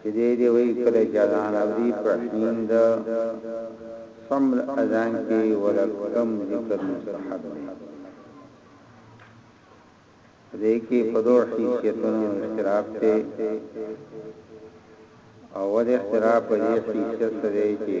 خدای دی وی کله اجازان راولی پښین ده سمل اذان کی ولا کم ذکر مستحب دی دی کی پدو حیثیتونو اختلاف تی او ود اختلاف دی حیثیت دی چی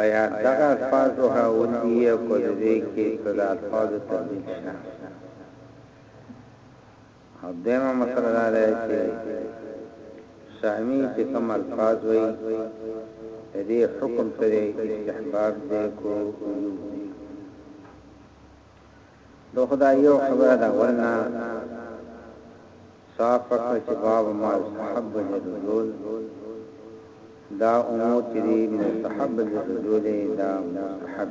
ایا دغه الفاظ دوه وندي او کله دې کې صدا الفاظ تبدیل شي او دویمه مسله دا ده چې سهمي چې کوم الفاظ وایي د دې حکم سره استحباب دی کو وجوب دی د خدای یو خبره دا ورنه صاف کړ چې باب ما استحب للرجول دا امور چې مستحب للرجول دا مستحب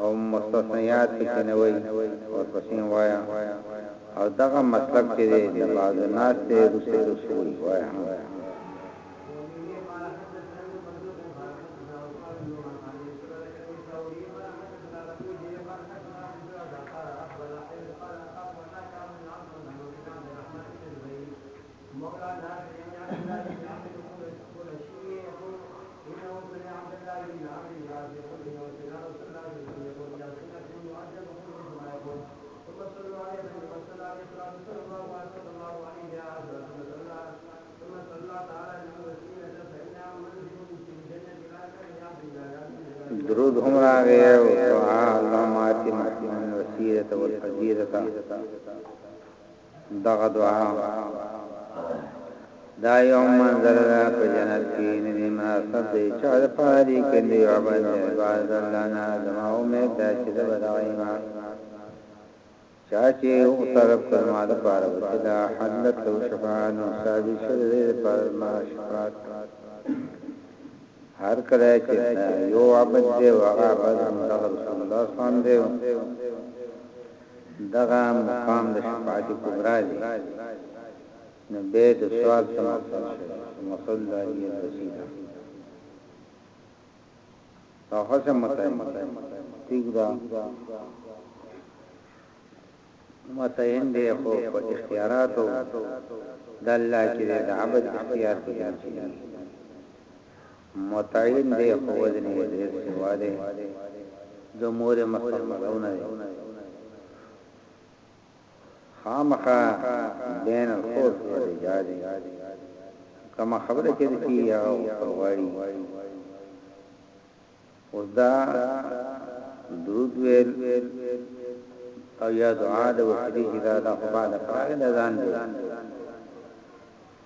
او مستثنیات پکې نه وي ورپسې وایا او دغه مطلب چې دی د بعض الناس دی روسي روسي وي وایا درود هم راغی او دعا اللهم آتنا من وسیله والفضیله دغه دعا دا یو منظر ده په جنت کې نه دی مناسب دی چا د پاره دی کندې او باندې عبادت الله نه زما امید ده چې د بداوی ما چا چې او طرف کلمه د پاره وسیله حلت لو شفاعت نو ثابت شوی دی پر ما شفاعت هر کله چې یو عبادت دی او هغه عبادت دغه رسول الله صلی الله علیه وسلم دی دغه مقام د شفاعت کبرا دی نو بیا د سوال څه مقصد شو ثم صل علی الوسیله دا هڅه متای ټیک دا متین دی خو په اختیاراتو د الله کې د عبد اختیار کې مطعم دی خو وزن یې ډېر سوا دی د مور یې مخته پلو نه دی خامخا بین الخوف والرجاء دی کما خبره چې دی هغه خپل غواړي اوس دا درود ویل او یا دعا د وسیلې چې دا د خدای د قرآن اذان دی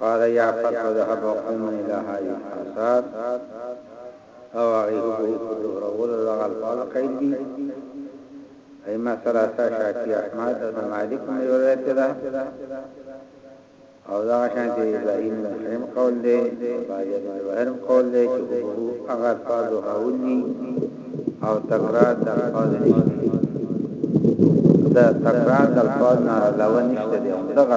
قال يا قد فذهب قوما الى هذه الحاسات او هغه حقوق په دورولو دغه الفاظ قید دي ائمه ثلاثه شافعي احمد او مالک هم روایت ده او دا شان چې ابراهيم بن حرم قول دی باجه بن وهرم قول دی چې هو هغه الفاظ هاوني او تکرار د الفاظ نشته دا تکرار د الفاظ نه علاوه نشته دی دغه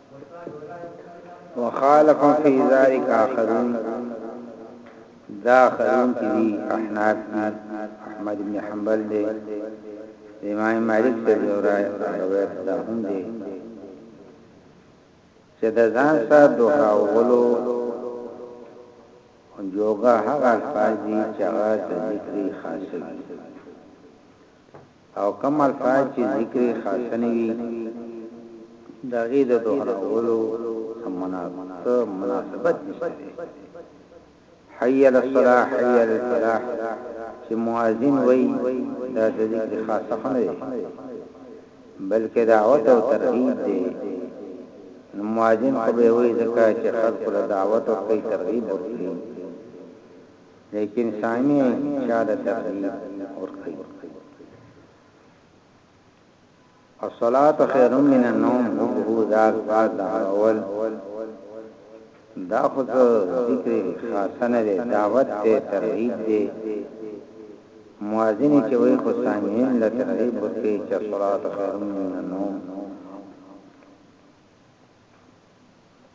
وخالف فی ذلک آخرون دا آخرون چې دی احناف دی احمد بن حنبل دی امام مالک ته دی اورای روایت دا هم دی چې د ځان سره دوه غلو جوګه هغه الفاظ دي چې هغه د ذکر خاصه دي او کوم الفاظ چې ذکر خاصه نه وي د هغې د دوهراولو څه مناسبت نشته دی حي علی الصلاح حي علی الفلاح چې مؤذن وایي دا د ذکر خاصه نه دی بلکې دعوت او ترغیب دی نو مؤذن خو به وایي ځکه چې خلق له دعوت او کوي ترغیب ورکړي لیکن سامع چاله ترغیب ورکوي الصلاة خير من النوم حبه ذاک بعد دا اول دا خود ذکر خاصن دے دعوت دے ترغیب دے موازنی چوئی خود سامین لترغیب بکی چا صلاة خير من النوم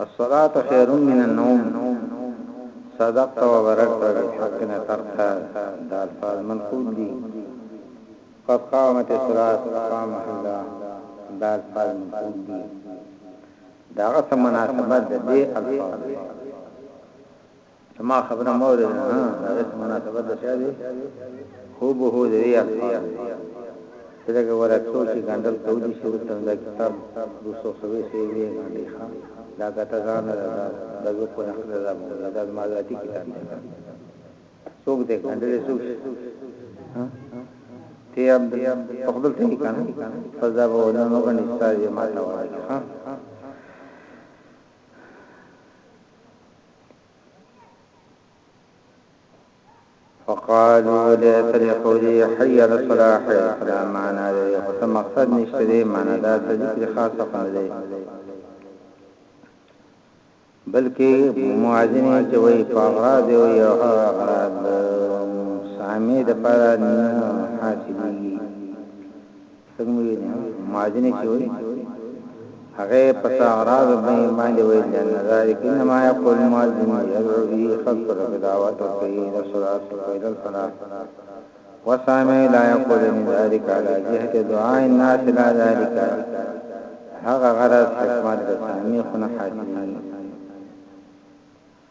الصلاة خير من النوم صدقت وبررت بالحق نطقت دار الفاظ منقوص دي قد قامت الصلاة قام حلا دار الفاظ منقوص دي داغت غصة مناسبت دي الفاظ ما خبره مور ده ها هغه څه مناسبت ده دی هو به هو دی اخیار دا ګوره څو چې ګندل ته دي شروع تر دا کتاب 220 سي وی باندې ښا دا کته ځان نه ده دا یو په نقل ده دا ما ذاتی کتاب دی څوک دې ګندل څوک ها ته عبد خپل ته کانه فزا به ونه نو کني ستاسو ما ته وایي ها فقالوا لا تلقوا لي حي على الصلاح فلا معنى لي خط مقصد نشتري معنى دا تذكر خاصة قندي بلکې موازنه چې وي په اغراض او یو اغراض سامي د پاره حاصلي څنګه مې ویل معاذنه کې وي هغه په ساغراز باندې باندې ویل جن ذالک انما یقول معاذنه یدعو به خلق رب دعوت او قیل صلات او قیل الفلاح وسامع لا یقول من ذالک علی جهت دعاء الناس لا ذالک هغه غرض حکمت د سامع خونه حاصلې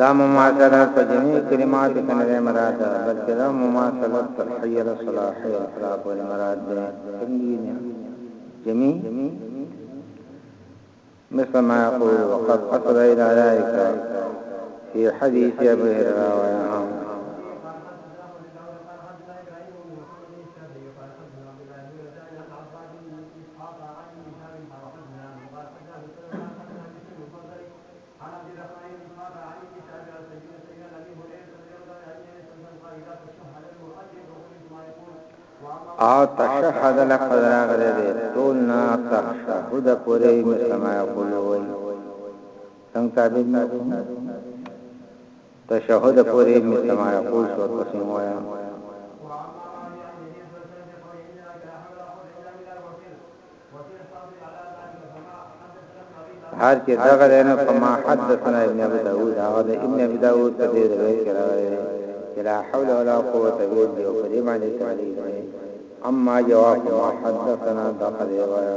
دا مماثله په جميع کلماتو کې نه ده مراد ده بلکې دا مماثله تر حي علی الصلاة حي علی الفلاح پورې مراد ده تنګینه جميع مثل ما يقول وقد قصد الى ذلك في حديث ابي هريره وينهم او تشهد لفظ راغلی دی ټول نه تشهد پورې مسما یقول وای څنګه تعبیر نه تشهد پورې مسما یقول شو پسې وایا حال کې دغه دی نه فما حدثنا ابن ابي داود هغه د ابن ابي داود په دې روایت کې راغلی دی چې لا حول ولا قوت ویل دی او په دې باندې تعليل دی اما جواب ما حدثنا دغه دی وایي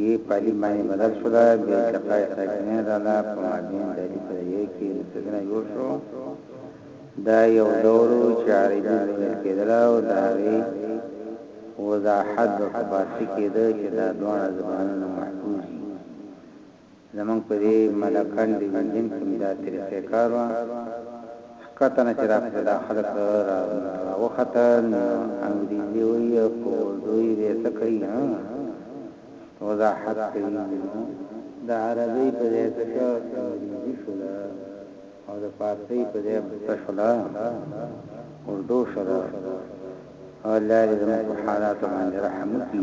یې پالیم باندې بدل شوله بیا چې قای ساکنین راله په مابین دری صدیو کې نسلونه جوړ شو دا یو دور و چې عربي ویل کېدله او د هغې وضاحت به په فارسي کېده چې دا دواړه زبانونه محفوظ دي زمونږ په دې ملکنډ ډويژن کې مې دا طريقه کار وه، ښکته نه چې راپسې دا خلک راوختل نو انګريزي ويي او په اردو يې بيا څه کوي ها وضاحت کوي نو د عربۍ په ځای څه شوه انګريزي شوله او د فارسۍ په ځای به څه شوله اردو شوله او الله دې زمونږ په حالاتو باندې رحم وکړي.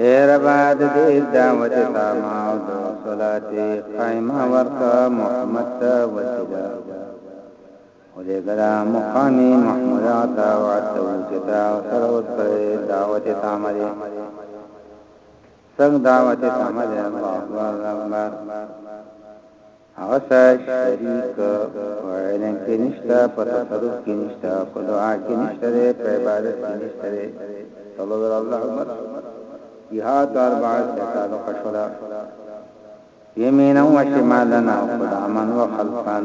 اے ربا د دې دعوت قامه او د صلات قائمه ورکا محمد ته وسیله ولګرا مقام محمود عطا او عطا وجدا او سروت پر دعوت تامه دې څنګه دعوت تامه دې الله اکبر هغه څه شریک په علم کې نشته په تصرف کې نشته په دعا کې نشته په عبادت کې نشته صلی الله علیه وسلم جهاد اربع شتان قشلا یمینا و شمالنا خدامن و خلفان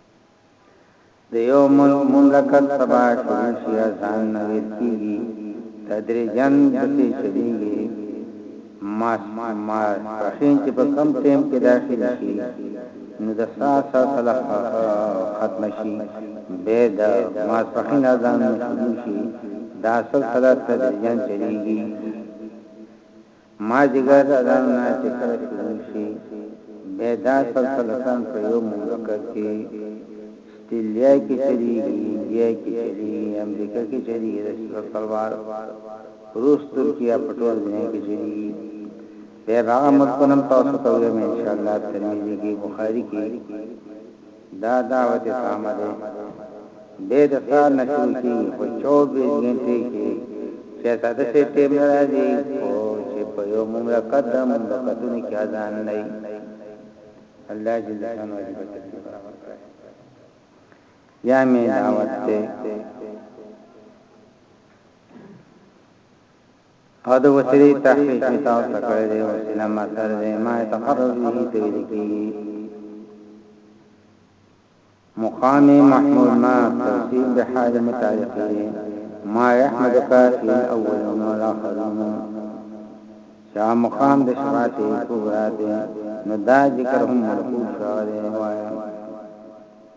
د یو ملک مملکت سبا شروع شي اذان نه ویل کیږي تدریجن پسې چلیږي ماسپښین چې په کم ټیم کې داخل شي نو د سا سلسله ختم شي به د ماسپخین اذان شروع شي دا سلسله تدریجا چلیږي مازدیګر د اذان نه چې کله شروع شي بیا دا سلسله سم په یو مملکت کې استرالیا کې چلیږي انډیا کې چلیږي امریکا کې چلیږي د سلوار روس ترکیه په ټول دنیا کې چلیږي بیا هغه ملکونه تاسو ته ویم ان شاء الله ترمذی کې بخاری کې دا دعوت تامه دی دی د سهار نه شروع کیږي په چوبیس ګنټې کې چېرته داسې ټیم نه راځي خو چې په یو مملکت د مملکتونو کې اذان نه وي الله جل شانه دې برکت برابر کړي یا می دعوت ته او د وسیلې تحقیق می تاسو ته کړی دی، وسیله مصدر دی، ما یتقرب به ته ویل کیږي، مقام محمود ما توصیف د حال متعلقه دی، ما یحمدک فی الاولون والاخرون چا مقام د شفاعت کبرا دی، نو دا ذکر هم منقول شو دی وایا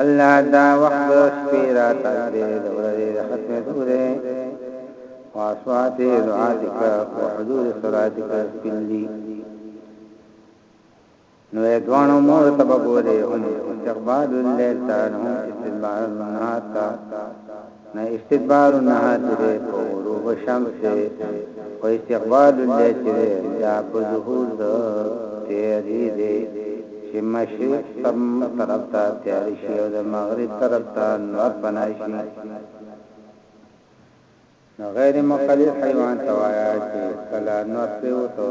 الله دا وخت شپې را تاندې د ورځې د ختمې دوره واسوات دعاتک او حضور صلاتک سپیندي نو دوانو مور تب ګوره هم استقبال الليل تانو استقبال النهار تا نه استدبار النهار چې دی په غروب شمس دی او استقبال الليل چې دی دا په ظهور د تیاری دی چې مشرق تم طرف ته تیاری شي او د مغرب طرف ته نور پناه شي نو غیر مقلد حیوان توایا چې کله نور پریوتو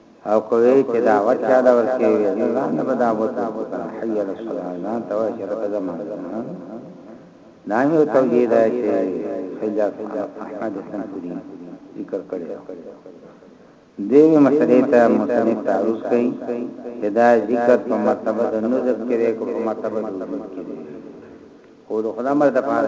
او کوي چې دعوت چا دا ورکړي وي نو ځان نه به دعوت وکړي حي علی الصلاه ځان ته وایي چې په زمان زمان دا مې توجیه ده چې سیدا احمد حسن پوری ذکر کړی دیوی مسئلے تا مصنف تعرض کئی چې دا ذکر په مرتبه د نزد کې دی کو په مرتبه د وجود کې دی او د خدای مرده پاره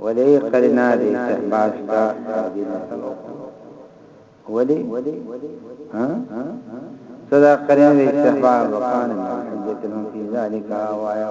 ولی قرینه دی استحباب شتا دی ولی ها صدا قرینه دی استحباب وکان حجتهم فی ذلک وایا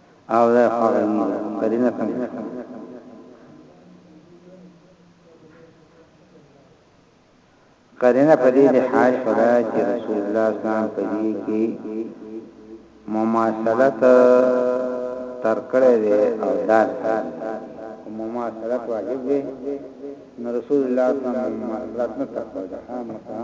او دا یې خواږه وي ده قرینه څنګه شو قرینه په دې لحاظ شو ده چې رسول الله اسلام په دې کې مماثلت تر کړی دی او دا مماثلت واجب دی نو رسول الله اسلام مماثلت نه تر کړی ده مثلا